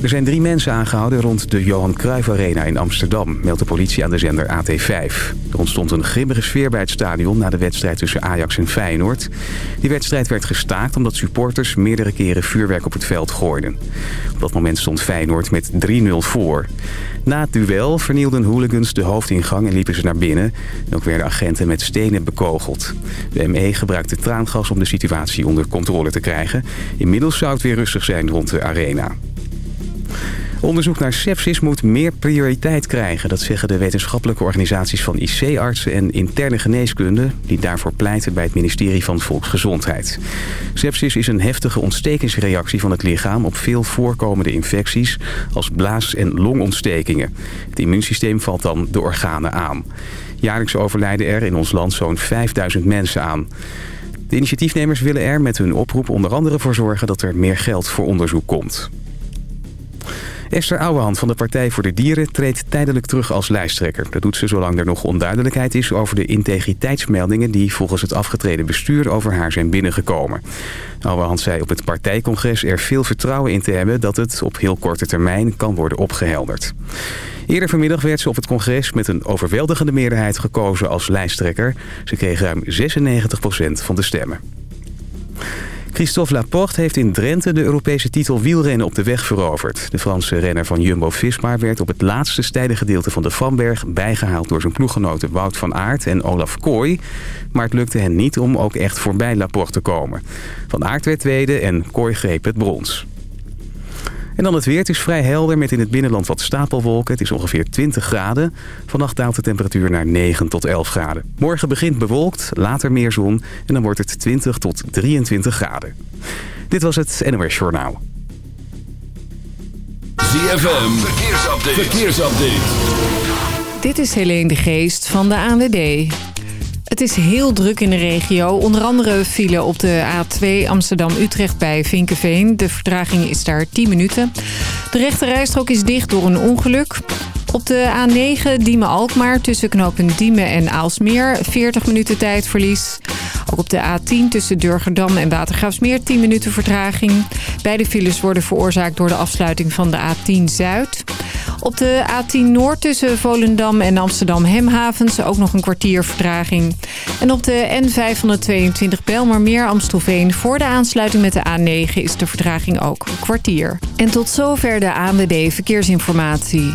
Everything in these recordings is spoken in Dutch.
Er zijn drie mensen aangehouden rond de Johan Cruijff Arena in Amsterdam, meldt de politie aan de zender AT5. Er ontstond een grimmige sfeer bij het stadion na de wedstrijd tussen Ajax en Feyenoord. Die wedstrijd werd gestaakt omdat supporters meerdere keren vuurwerk op het veld gooiden. Op dat moment stond Feyenoord met 3-0 voor. Na het duel vernielden hooligans de hoofdingang en liepen ze naar binnen. En ook werden agenten met stenen bekogeld. De ME gebruikte traangas om de situatie onder controle te krijgen. Inmiddels zou het weer rustig zijn rond de arena. Onderzoek naar sepsis moet meer prioriteit krijgen. Dat zeggen de wetenschappelijke organisaties van IC-artsen en interne geneeskunde... die daarvoor pleiten bij het ministerie van Volksgezondheid. Sepsis is een heftige ontstekingsreactie van het lichaam... op veel voorkomende infecties als blaas- en longontstekingen. Het immuunsysteem valt dan de organen aan. Jaarlijks overlijden er in ons land zo'n 5000 mensen aan. De initiatiefnemers willen er met hun oproep onder andere voor zorgen... dat er meer geld voor onderzoek komt. Esther Ouwehand van de Partij voor de Dieren treedt tijdelijk terug als lijsttrekker. Dat doet ze zolang er nog onduidelijkheid is over de integriteitsmeldingen... die volgens het afgetreden bestuur over haar zijn binnengekomen. Ouwehand zei op het partijcongres er veel vertrouwen in te hebben... dat het op heel korte termijn kan worden opgehelderd. Eerder vanmiddag werd ze op het congres met een overweldigende meerderheid gekozen als lijsttrekker. Ze kreeg ruim 96% van de stemmen. Christophe Laporte heeft in Drenthe de Europese titel wielrennen op de weg veroverd. De Franse renner van Jumbo-Visma werd op het laatste steile gedeelte van de Vanberg... bijgehaald door zijn ploeggenoten Wout van Aert en Olaf Kooi. Maar het lukte hen niet om ook echt voorbij Laporte te komen. Van Aert werd tweede en Kooi greep het brons. En dan het weer. Het is vrij helder met in het binnenland wat stapelwolken. Het is ongeveer 20 graden. Vannacht daalt de temperatuur naar 9 tot 11 graden. Morgen begint bewolkt, later meer zon en dan wordt het 20 tot 23 graden. Dit was het NOS Journaal. ZFM, verkeersupdate. verkeersupdate. Dit is Helene de Geest van de ANWB. Het is heel druk in de regio. Onder andere file op de A2 Amsterdam-Utrecht bij Vinkenveen. De vertraging is daar 10 minuten. De rechte rijstrook is dicht door een ongeluk. Op de A9 Diemen-Alkmaar tussen knopen Diemen en Aalsmeer 40 minuten tijdverlies. Ook op de A10 tussen Durgerdam en Watergraafsmeer 10 minuten vertraging. Beide files worden veroorzaakt door de afsluiting van de A10 Zuid. Op de A10 Noord tussen Volendam en Amsterdam-Hemhavens ook nog een kwartier vertraging. En op de N522 Belmarmeer Amstelveen voor de aansluiting met de A9 is de vertraging ook een kwartier. En tot zover de ANWB Verkeersinformatie.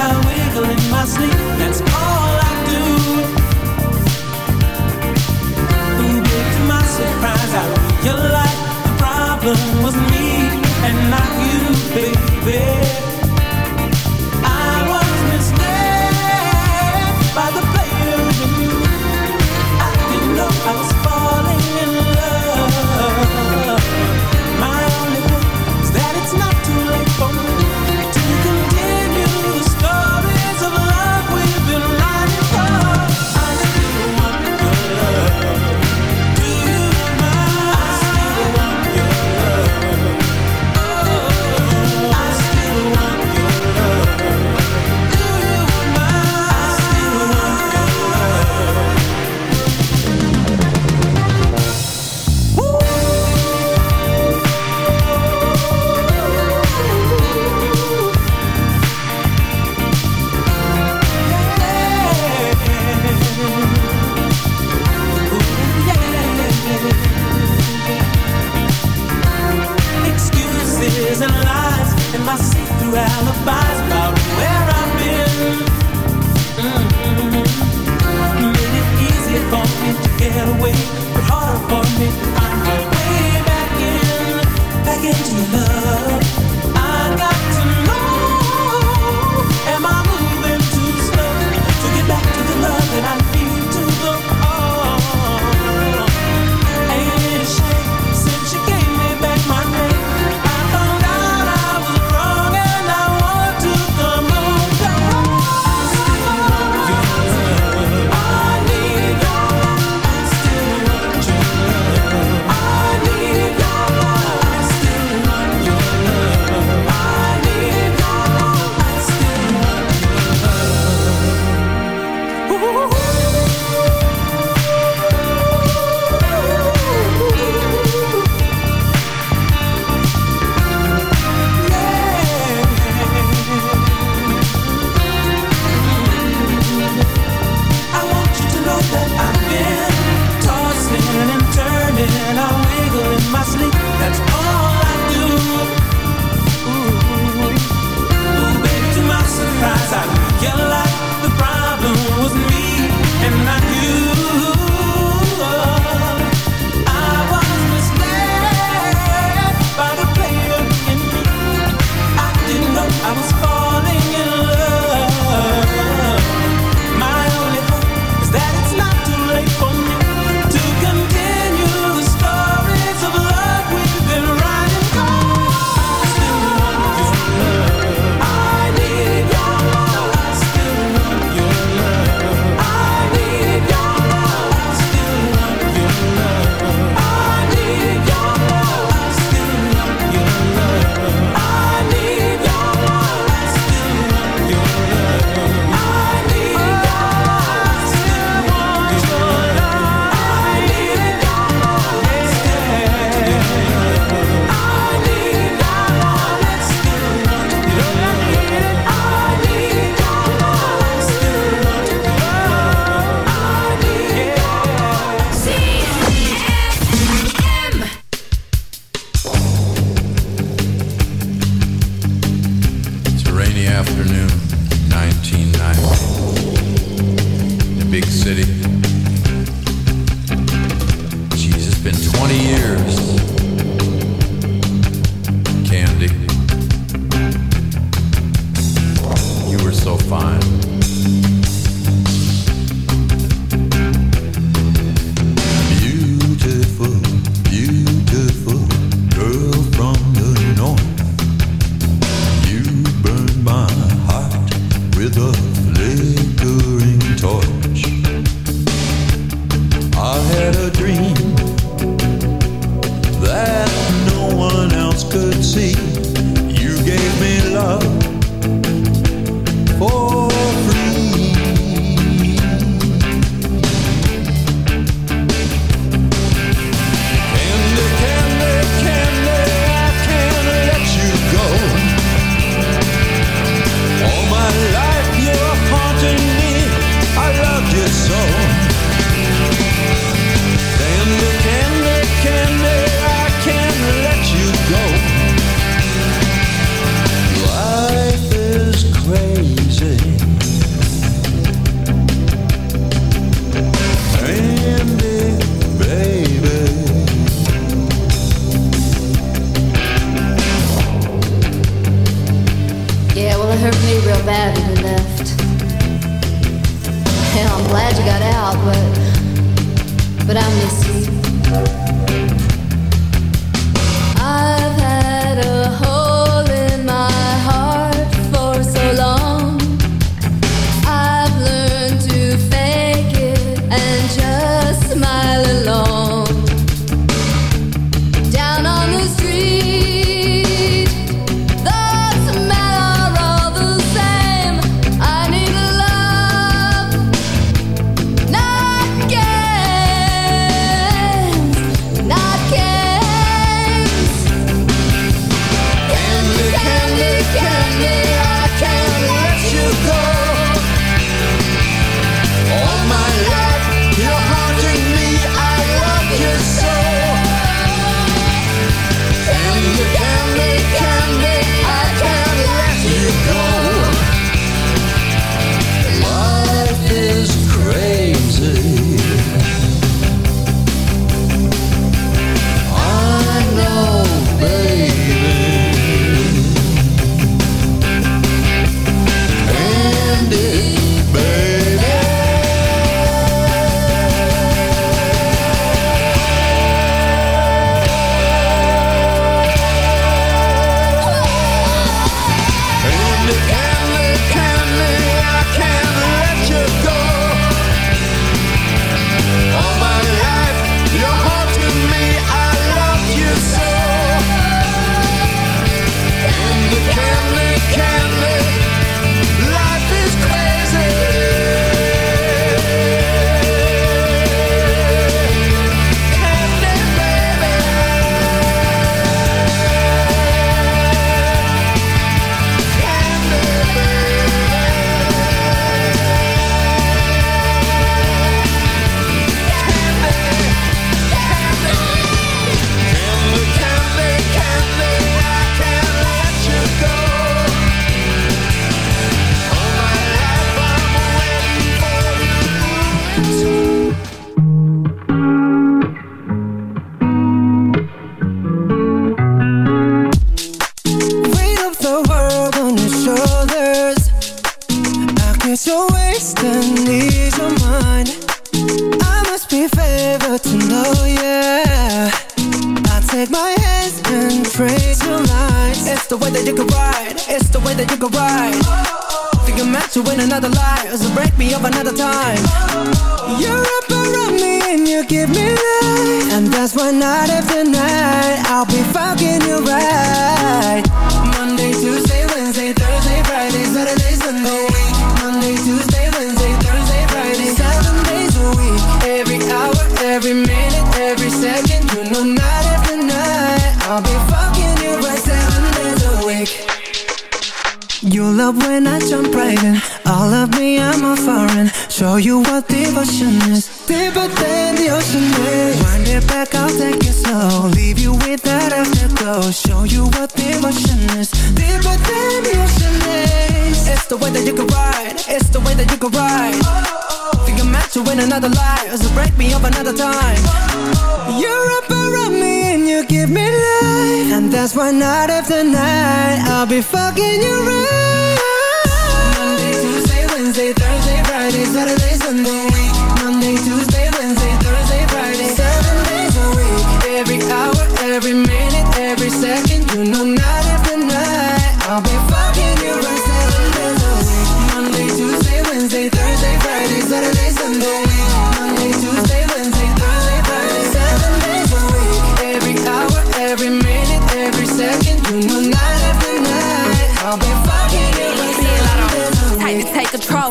I wiggle in my sleep. That's afternoon, 1990. The big city. Geez, it's been 20 years. Candy. You were so fine. todo.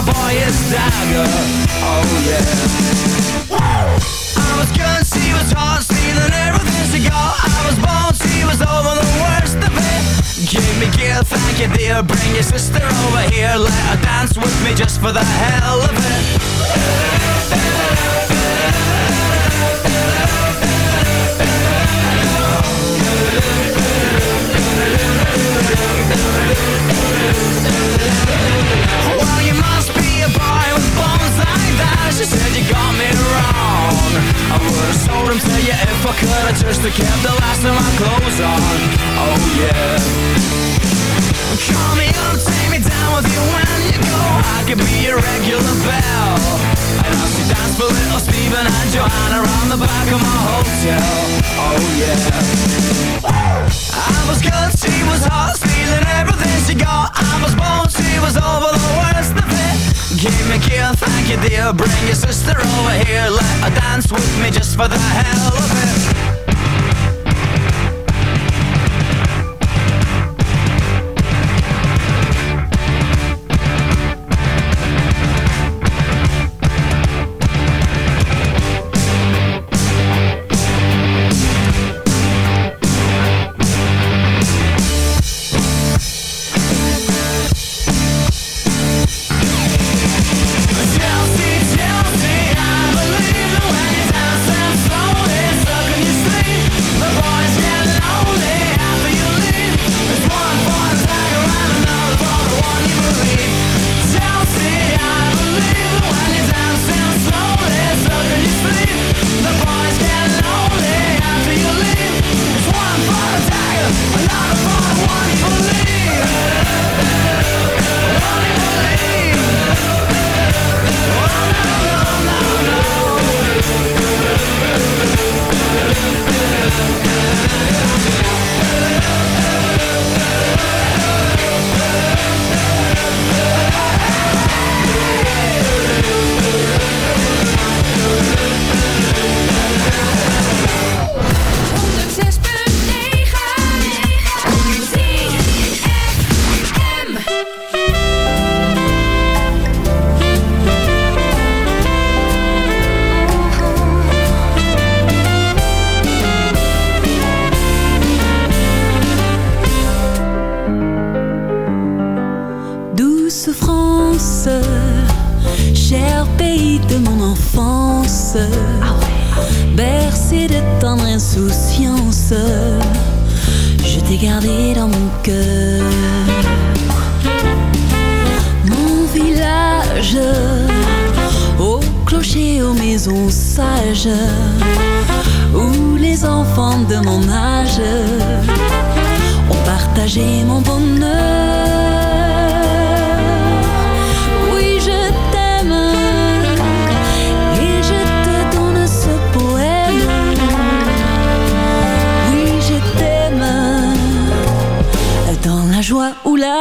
My boy is Dagger. Oh yeah. I was good, she was hot, stealing everything she got. I was born, she was over the worst of it. Give me gear, thank you dear. Bring your sister over here, let her dance with me just for the hell of it. Well, you must be a boy with bones like that. She said you got me wrong. I would've to you if I could. I just kept the last of my clothes on. Oh yeah. Call me up, take me down with you when you go. I could be your regular bell. And I'll see dance for little Steven and Joanna around the back of my hotel. Oh yeah. I was good, she was hot, stealing everything she got. I was born, she was over the worst of it. Give me gear, thank you dear. Bring your sister over here, let her dance with me just for the hell of it.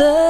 love.